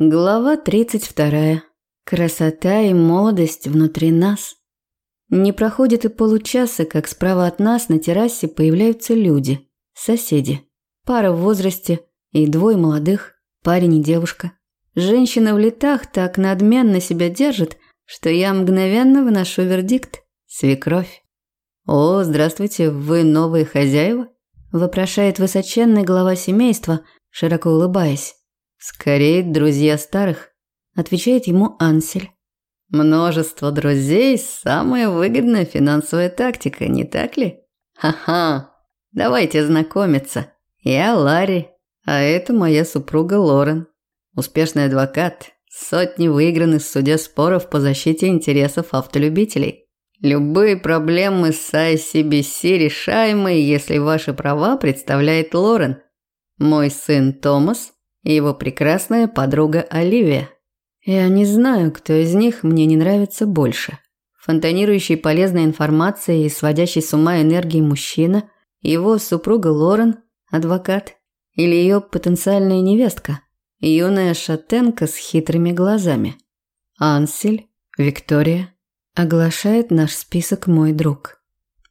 Глава 32. Красота и молодость внутри нас. Не проходит и получаса, как справа от нас на террасе появляются люди, соседи. Пара в возрасте и двое молодых, парень и девушка. Женщина в летах так надменно себя держит, что я мгновенно выношу вердикт – свекровь. «О, здравствуйте, вы новые хозяева?» – вопрошает высоченный глава семейства, широко улыбаясь. «Скорее, друзья старых», – отвечает ему Ансель. «Множество друзей – самая выгодная финансовая тактика, не так ли? Ха-ха, давайте знакомиться. Я Ларри, а это моя супруга Лорен. Успешный адвокат, сотни выигранных в суде споров по защите интересов автолюбителей. Любые проблемы с ICBC решаемы, если ваши права представляет Лорен. Мой сын Томас его прекрасная подруга Оливия. Я не знаю, кто из них мне не нравится больше. Фонтанирующий полезной информацией и сводящий с ума энергией мужчина, его супруга Лорен, адвокат, или ее потенциальная невестка, юная шатенка с хитрыми глазами. Ансель, Виктория, оглашает наш список мой друг.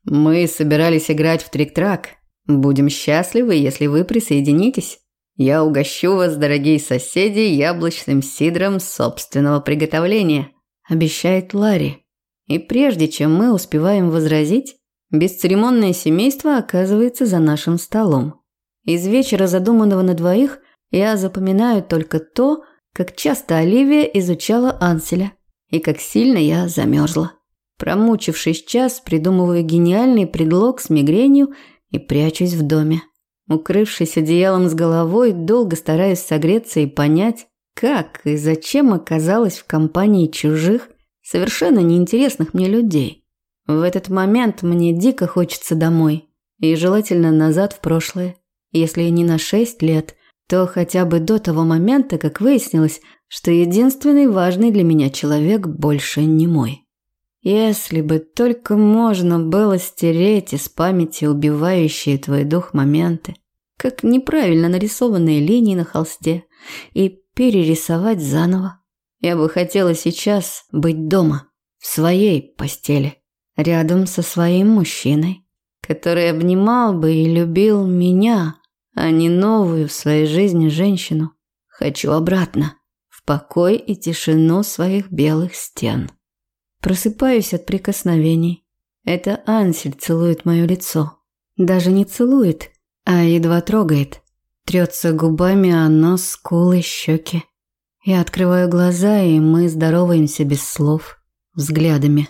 Мы собирались играть в трик-трак. Будем счастливы, если вы присоединитесь. Я угощу вас, дорогие соседи, яблочным сидром собственного приготовления, обещает Ларри. И прежде чем мы успеваем возразить, бесцеремонное семейство оказывается за нашим столом. Из вечера задуманного на двоих я запоминаю только то, как часто Оливия изучала Анселя и как сильно я замерзла. Промучившись час, придумываю гениальный предлог с мигренью и прячусь в доме. Укрывшись одеялом с головой, долго стараюсь согреться и понять, как и зачем оказалась в компании чужих, совершенно неинтересных мне людей. В этот момент мне дико хочется домой, и желательно назад в прошлое. Если не на шесть лет, то хотя бы до того момента, как выяснилось, что единственный важный для меня человек больше не мой. Если бы только можно было стереть из памяти убивающие твой дух моменты, как неправильно нарисованные линии на холсте, и перерисовать заново. Я бы хотела сейчас быть дома, в своей постели, рядом со своим мужчиной, который обнимал бы и любил меня, а не новую в своей жизни женщину. Хочу обратно, в покой и тишину своих белых стен. Просыпаюсь от прикосновений. Это Ансель целует мое лицо. Даже не целует, а едва трогает. Трется губами о нос, скулы, щеки. Я открываю глаза, и мы здороваемся без слов, взглядами.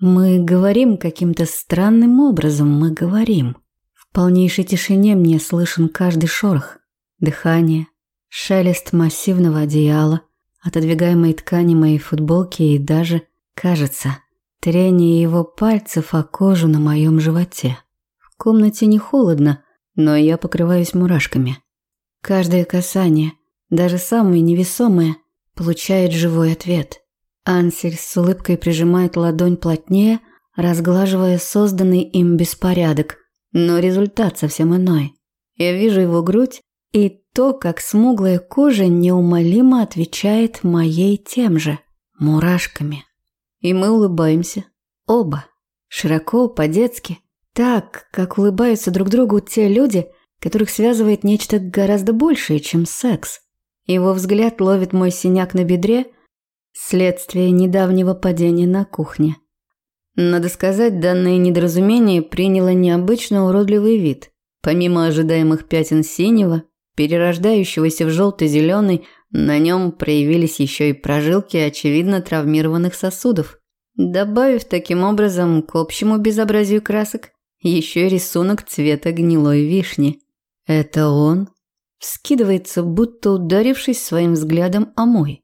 Мы говорим каким-то странным образом, мы говорим. В полнейшей тишине мне слышен каждый шорох, дыхание, шелест массивного одеяла, отодвигаемой ткани моей футболки и даже Кажется, трение его пальцев о кожу на моем животе. В комнате не холодно, но я покрываюсь мурашками. Каждое касание, даже самое невесомое, получает живой ответ. Ансель с улыбкой прижимает ладонь плотнее, разглаживая созданный им беспорядок, но результат совсем иной. Я вижу его грудь и то, как смуглая кожа неумолимо отвечает моей тем же – мурашками. И мы улыбаемся. Оба. Широко, по-детски. Так, как улыбаются друг другу те люди, которых связывает нечто гораздо большее, чем секс. Его взгляд ловит мой синяк на бедре, следствие недавнего падения на кухне. Надо сказать, данное недоразумение приняло необычно уродливый вид. Помимо ожидаемых пятен синего, перерождающегося в желто-зеленый, на нем проявились еще и прожилки очевидно травмированных сосудов, добавив таким образом к общему безобразию красок еще рисунок цвета гнилой вишни. Это он скидывается, будто ударившись своим взглядом о мой.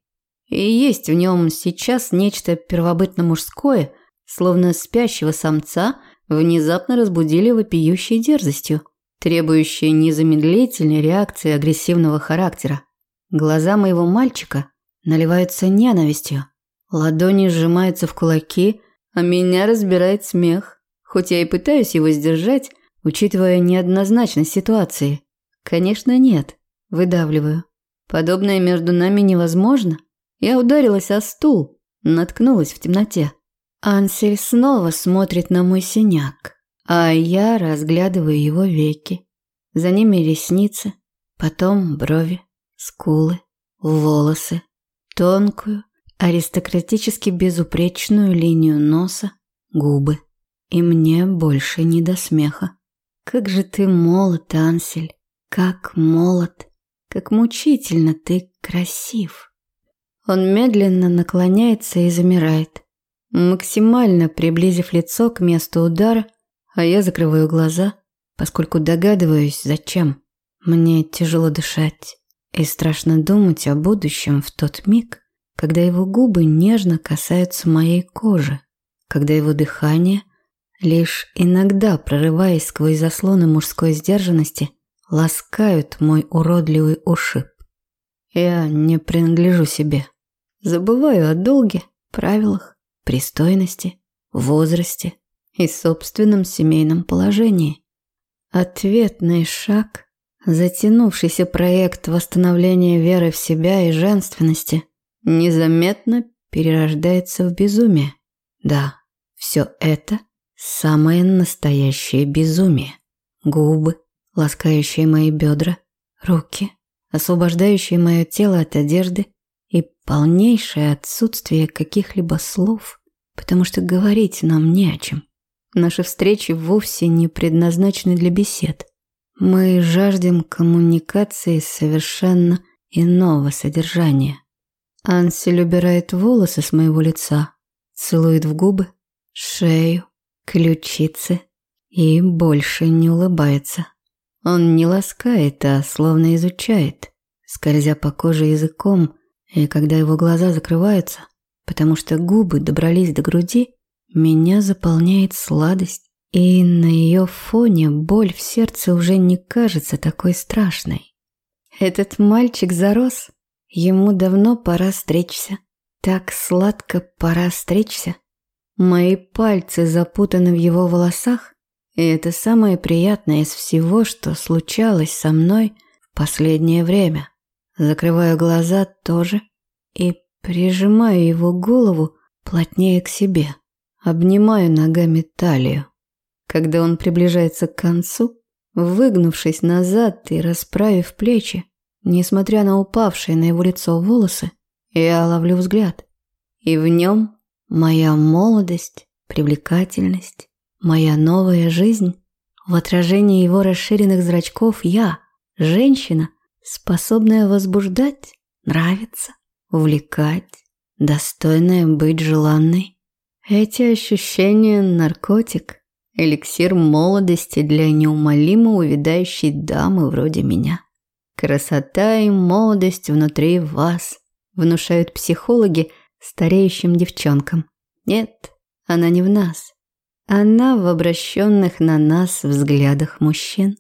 И есть в нем сейчас нечто первобытно-мужское, словно спящего самца внезапно разбудили вопиющей дерзостью, требующей незамедлительной реакции агрессивного характера. Глаза моего мальчика наливаются ненавистью. Ладони сжимаются в кулаки, а меня разбирает смех. Хоть я и пытаюсь его сдержать, учитывая неоднозначность ситуации. Конечно, нет. Выдавливаю. Подобное между нами невозможно. Я ударилась о стул, наткнулась в темноте. Ансель снова смотрит на мой синяк, а я разглядываю его веки. За ними ресницы, потом брови, скулы, волосы, тонкую, аристократически безупречную линию носа, губы. И мне больше не до смеха. Как же ты молод, Ансель, как молод, как мучительно ты красив. Он медленно наклоняется и замирает, максимально приблизив лицо к месту удара, а я закрываю глаза, поскольку догадываюсь, зачем. Мне тяжело дышать и страшно думать о будущем в тот миг, когда его губы нежно касаются моей кожи, когда его дыхание, лишь иногда прорываясь сквозь заслоны мужской сдержанности, ласкают мой уродливый ушиб. Я не принадлежу себе. Забываю о долге, правилах, пристойности, возрасте и собственном семейном положении. Ответный шаг, затянувшийся проект восстановления веры в себя и женственности – незаметно перерождается в безумие. Да, все это самое настоящее безумие. Губы, ласкающие мои бедра, руки, освобождающие мое тело от одежды и полнейшее отсутствие каких-либо слов, потому что говорить нам не о чем. Наши встречи вовсе не предназначены для бесед. Мы жаждем коммуникации совершенно иного содержания. Ансель убирает волосы с моего лица, целует в губы, шею, ключицы и больше не улыбается. Он не ласкает, а словно изучает, скользя по коже языком, и когда его глаза закрываются, потому что губы добрались до груди, меня заполняет сладость, и на ее фоне боль в сердце уже не кажется такой страшной. Этот мальчик зарос, Ему давно пора стричься. Так сладко пора стричься. Мои пальцы запутаны в его волосах, и это самое приятное из всего, что случалось со мной в последнее время. Закрываю глаза тоже и прижимаю его голову плотнее к себе. Обнимаю ногами талию. Когда он приближается к концу, выгнувшись назад и расправив плечи, Несмотря на упавшие на его лицо волосы, я ловлю взгляд. И в нем моя молодость, привлекательность, моя новая жизнь. В отражении его расширенных зрачков я, женщина, способная возбуждать, нравиться, увлекать, достойная быть желанной. Эти ощущения – наркотик, эликсир молодости для неумолимо увядающей дамы вроде меня. Красота и молодость внутри вас, внушают психологи стареющим девчонкам. Нет, она не в нас. Она в обращенных на нас взглядах мужчин.